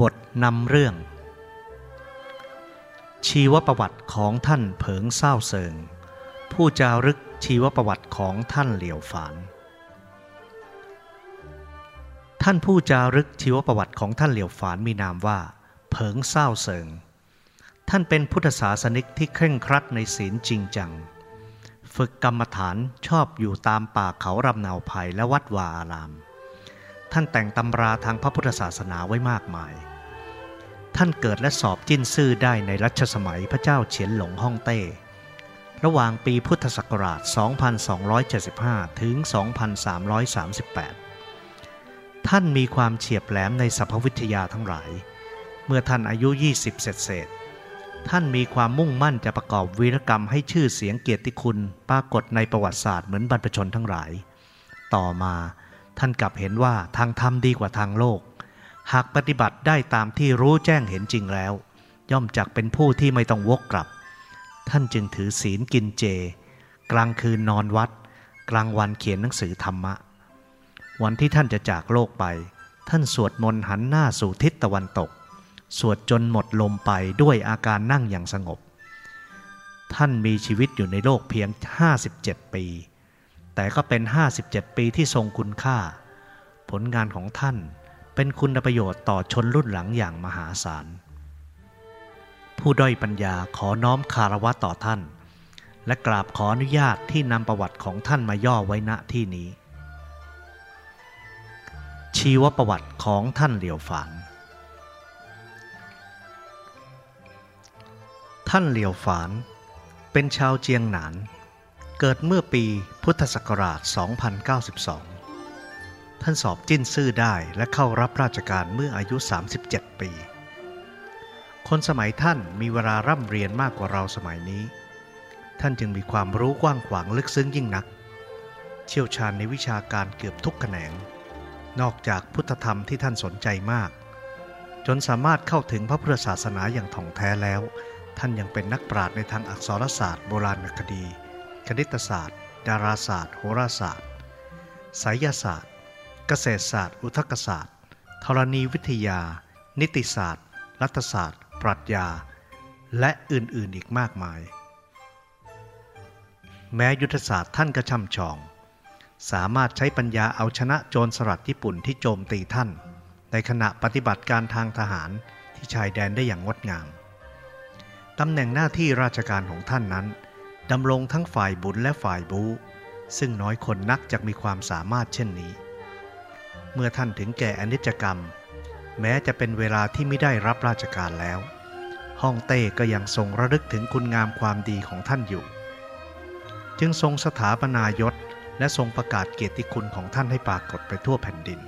บทนำเรื่อง ชีวประวัติของท่านเผิงเศร้าเซิง ผู้จารึกชีวประวัติของท่านเหลียวฝาน ท่านผู้จารึกชีวประวัติของท่านเหลียวฝานมีนามว่า เผิงเศร้าเซิง ท่านเป็นพุทธศาสนิกที่เคร่งครัดในศีลจริงจัง ฝึกกรรมฐานชอบอยู่ตามป่าเขารำนาวภัยและวัดวาอาราม ท่านแต่งตำราทางพระพุทธศาสนาไว้มากมาย ท่านเกิดและสอบจิ้นซื่อได้ในรัชสมัยพระเจ้าเฉียนหลงฮ่องเต้ ระหว่างปีพุทธศักราช 2275 ถึง 2338 ท่านมีความเฉียบแหลมในสรรพวิทยาทั้งหลาย เมื่อท่านอายุ 20 เศษเศษท่านมีความมุ่งมั่นจะประกอบวีรกรรมให้ชื่อเสียงเกียรติคุณปรากฏในประวัติศาสตร์เหมือนบรรพชนทั้งหลาย ต่อมา ท่านกลับเห็นว่าทางธรรมดีกว่าทางโลก หากปฏิบัติได้ตามที่รู้แจ้งเห็นจริงแล้ว ย่อมจักเป็นผู้ที่ไม่ต้องวกกลับ ท่านจึงถือศีลกินเจ กลางคืนนอนวัด กลางวันเขียนหนังสือธรรมะ วันที่ท่านจะจากโลกไป ท่านสวดมนต์หันหน้าสู่ทิศตะวันตก สวดจนหมดลมไปด้วยอาการนั่งอย่างสงบ ท่านมีชีวิตอยู่ในโลกเพียง 57 ปี แต่ก็เป็น 57 ปีที่ทรงคุณค่า ผลงานของท่านเป็นคุณประโยชน์ต่อชนรุ่นหลังอย่างมหาศาล ผู้ด้อยปัญญาขอน้อมคารวะต่อท่าน และกราบขออนุญาตที่นำประวัติของท่านมาย่อไว้ณที่นี้ ชีวประวัติของท่านเหลียวฝาน ท่านเหลียวฝานเป็นชาวเจียงหนาน เกิดเมื่อปีพุทธศักราช 2092 ท่านสอบจิ้นซื่อได้และเข้ารับราชการเมื่ออายุ 37 ปี คนสมัยท่านมีเวลาร่ำเรียนมากกว่าเราสมัยนี้ ท่านจึงมีความรู้กว้างขวางลึกซึ้งยิ่งนัก เชี่ยวชาญในวิชาการเกือบทุกแขนง นอกจากพุทธธรรมที่ท่านสนใจมาก จนสามารถเข้าถึงพระพุทธศาสนาอย่างถ่องแท้แล้ว ท่านยังเป็นนักปราชญ์ในทางอักษรศาสตร์โบราณคดี คณิตศาสตร์ ดาราศาสตร์ โหราศาสตร์ไสยศาสตร์ เกษตรศาสตร์ อุทกศาสตร์ ธรณีวิทยา นิติศาสตร์ รัฐศาสตร์ ปรัชญา และอื่นๆอีกมากมาย แม้ยุทธศาสตร์ท่านก็ช่ำชอง สามารถใช้ปัญญาเอาชนะโจรสลัดญี่ปุ่นที่โจมตีท่าน ในขณะปฏิบัติการทางทหารที่ชายแดนได้อย่างงดงามตำแหน่งหน้าที่ราชการของท่านนั้น ดำรงทั้งฝ่ายบุญและฝ่ายบู ซึ่งน้อยคนนักจะมีความสามารถเช่นนี้ เมื่อท่านถึงแก่อนิจกรรม แม้จะเป็นเวลาที่ไม่ได้รับราชการแล้ว ห้องเต้ก็ยังทรงระลึกถึงคุณงามความดีของท่านอยู่ จึงทรงสถาปนายศและทรงประกาศเกียรติคุณของท่านให้ปรากฏไปทั่วแผ่นดิน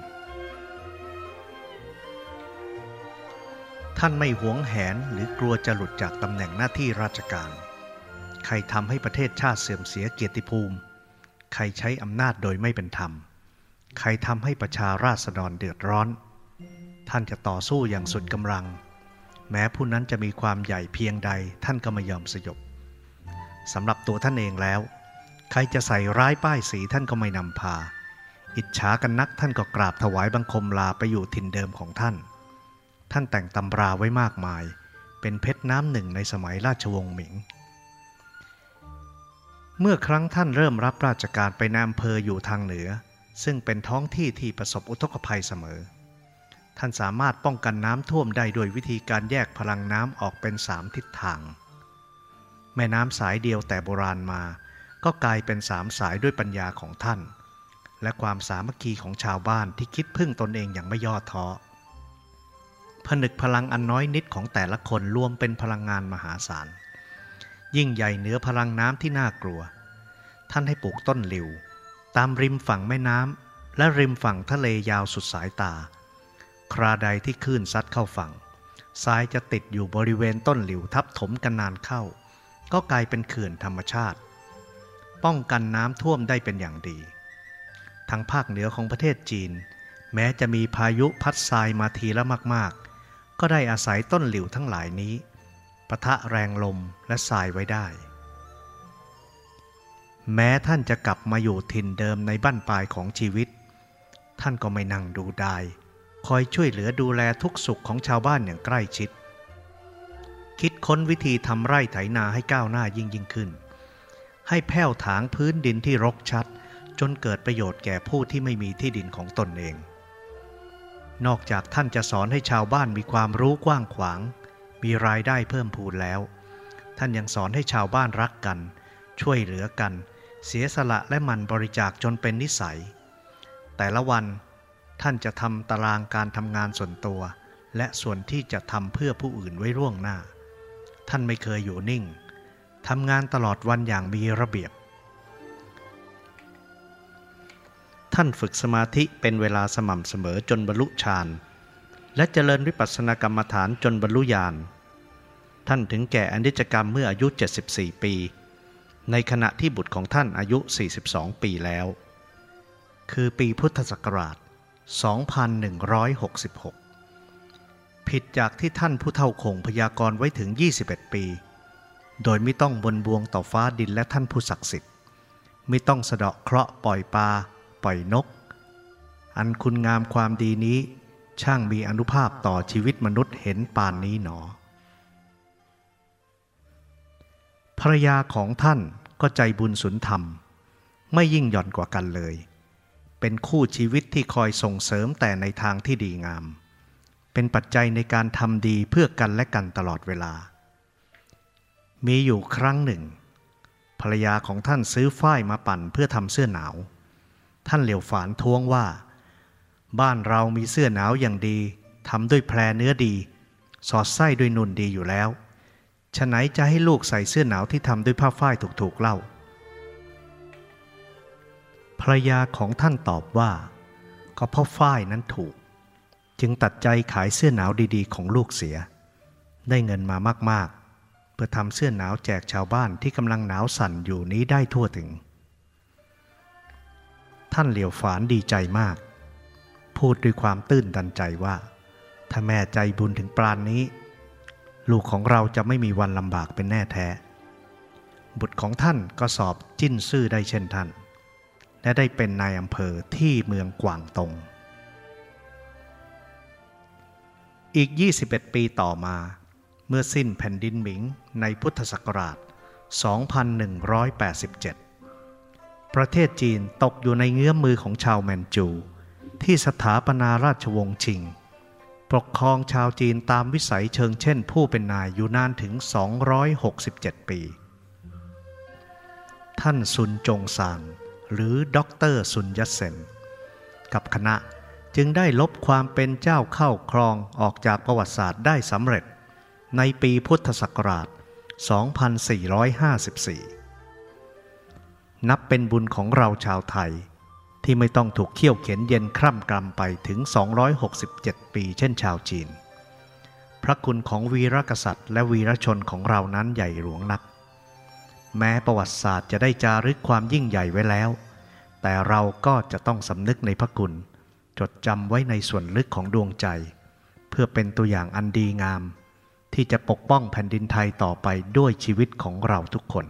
ท่านไม่หวงแหนหรือกลัวจะหลุดจากตำแหน่งหน้าที่ราชการ ใครทำให้ประเทศชาติเสื่อมเสียเกียรติภูมิ ใครใช้อำนาจโดยไม่เป็นธรรม ใครทำให้ประชาราษฎรเดือดร้อน ท่านจะต่อสู้อย่างสุดกำลัง แม้ผู้นั้นจะมีความใหญ่เพียงใดท่านก็ไม่ยอมสยบสำหรับตัวท่านเองแล้ว ใครจะใส่ร้ายป้ายสีท่านก็ไม่นำพา อิจฉากันนักท่านก็กราบถวายบังคมลาไปอยู่ถิ่นเดิมของท่าน ท่านแต่งตำราไว้มากมาย เป็นเพชรน้ำหนึ่งในสมัยราชวงศ์หมิง เมื่อครั้งท่านเริ่มรับราชการไปในอำเภออยู่ทางเหนือ ซึ่งเป็นท้องที่ที่ประสบอุทกภัยเสมอ ท่านสามารถป้องกันน้ำท่วมได้โดยวิธีการแยกพลังน้ำออกเป็นสามทิศทาง แม่น้ำสายเดียวแต่โบราณมา ก็กลายเป็นสามสายด้วยปัญญาของท่าน และความสามัคคีของชาวบ้านที่คิดพึ่งตนเองอย่างไม่ย่อท้อผนึกพลังอันน้อยนิดของแต่ละคนรวมเป็นพลังงานมหาศาล ยิ่งใหญ่เหนือพลังน้ำที่น่ากลัว ท่านให้ปลูกต้นหลิว ตามริมฝั่งแม่น้ำและริมฝั่งทะเลยาวสุดสายตา คราใดที่คลื่นซัดเข้าฝั่งทรายจะติดอยู่บริเวณต้นหลิวทับถมกันนานเข้า ก็กลายเป็นเขื่อนธรรมชาติ ป้องกันน้ำท่วมได้เป็นอย่างดี ทางภาคเหนือของประเทศจีน แม้จะมีพายุพัดทรายมาทีละมาก ๆ ก็ได้อาศัยต้นหลิวทั้งหลายนี้ ปะทะแรงลมและทรายไว้ได้ แม้ท่านจะกลับมาอยู่ถิ่นเดิมในบ้านปลายของชีวิต ท่านก็ไม่นั่งดูได้คอยช่วยเหลือดูแลทุกสุขของชาวบ้านอย่างใกล้ชิด คิดค้นวิธีทำไร่ไถนาให้ก้าวหน้ายิ่งยิ่งขึ้น ให้แผ้วถางพื้นดินที่รกชัด จนเกิดประโยชน์แก่ผู้ที่ไม่มีที่ดินของตนเอง นอกจากท่านจะสอนให้ชาวบ้านมีความรู้กว้างขวาง มีรายได้เพิ่มพูนแล้ว ท่านยังสอนให้ชาวบ้านรักกัน ช่วยเหลือกัน เสียสละและมันบริจาคจนเป็นนิสัย แต่ละวันท่านจะทำตารางการทำงานส่วนตัว และส่วนที่จะทำเพื่อผู้อื่นไว้ร่วงหน้า ท่านไม่เคยอยู่นิ่งทำงานตลอดวันอย่างมีระเบียบ ท่านฝึกสมาธิเป็นเวลาสม่ำเสมอจนบรรลุฌานและเจริญวิปัสสนากรรมฐานจนบรรลุญาณ ท่านถึงแก่อนิจกรรมเมื่ออายุ 74 ปี ในขณะที่บุตรของท่านอายุ 42 ปีแล้ว คือปีพุทธศักราช 2166 ผิดจากที่ท่านผู้เท่าคงพยากรณ์ไว้ถึง 21 ปี โดยไม่ต้องบนบวงต่อฟ้าดินและท่านผู้ศักดิ์สิทธิ์ ไม่ต้องสะเดาะเคราะห์ปล่อยปลาปล่อยนก อันคุณงามความดีนี้ช่างมีอนุภาพต่อชีวิตมนุษย์เห็นปานนี้หนอ ภรรยาของท่านก็ใจบุญสุนธรรม ไม่ยิ่งหย่อนกว่ากันเลย เป็นคู่ชีวิตที่คอยส่งเสริมแต่ในทางที่ดีงาม เป็นปัจจัยในการทำดีเพื่อกันและกันตลอดเวลา มีอยู่ครั้งหนึ่ง ภรรยาของท่านซื้อฝ้ายมาปั่นเพื่อทำเสื้อหนาว ท่านเหลียวฝานท้วงว่า บ้านเรามีเสื้อหนาวอย่างดีทำด้วยแพรเนื้อดี สอดไส้ด้วยนุ่นดีอยู่แล้ว ฉะไหนจะให้ลูกใส่เสื้อหนาวที่ทำด้วยผ้าฝ้ายถูกๆเล่าภรยาของท่านตอบว่า ก็เพราะฝ้ายนั้นถูก จึงตัดใจขายเสื้อหนาวดีๆ ของลูกเสีย ได้เงินมามากๆ เพื่อทำเสื้อหนาวแจกชาวบ้านที่กำลังหนาวสั่นอยู่นี้ได้ทั่วถึง ท่านเหลียวฝานดีใจมาก พูดด้วยความตื้นตันใจว่า ถ้าแม่ใจบุญถึงปราณนนี้ ลูกของเราจะไม่มีวันลำบากเป็นแน่แท้ บุตรของท่านก็สอบจิ้นซื่อได้เช่นท่าน และได้เป็นนายอำเภอที่เมืองกวางตง อีก 21 ปีต่อมา เมื่อสิ้นแผ่นดินหมิงในพุทธศักราช 2187 ประเทศจีนตกอยู่ในเงื้อมมือของชาวแมนจู ที่สถาปนาราชวงศ์ชิง ปกครองชาวจีนตามวิสัยเชิงเช่นผู้เป็นนายอยู่นานถึง 267 ปี ท่านซุนจงซาน หรือด็อกเตอร์ซุนยัตเซน กับคณะจึงได้ลบความเป็นเจ้าเข้าครองออกจากประวัติศาสตร์ได้สำเร็จ ในปีพุทธศักราช 2454 นับเป็นบุญของเราชาวไทย ที่ไม่ต้องถูกเขี่ยวเข็นเย็นคร่ำกรำไปถึง 267 ปีเช่นชาวจีน พระคุณของวีรกษัตริย์และวีรชนของเรานั้นใหญ่หลวงนัก แม้ประวัติศาสตร์จะได้จารึกความยิ่งใหญ่ไว้แล้ว แต่เราก็จะต้องสำนึกในพระคุณ จดจำไว้ในส่วนลึกของดวงใจ เพื่อเป็นตัวอย่างอันดีงาม ที่จะปกป้องแผ่นดินไทยต่อไปด้วยชีวิตของเราทุกคน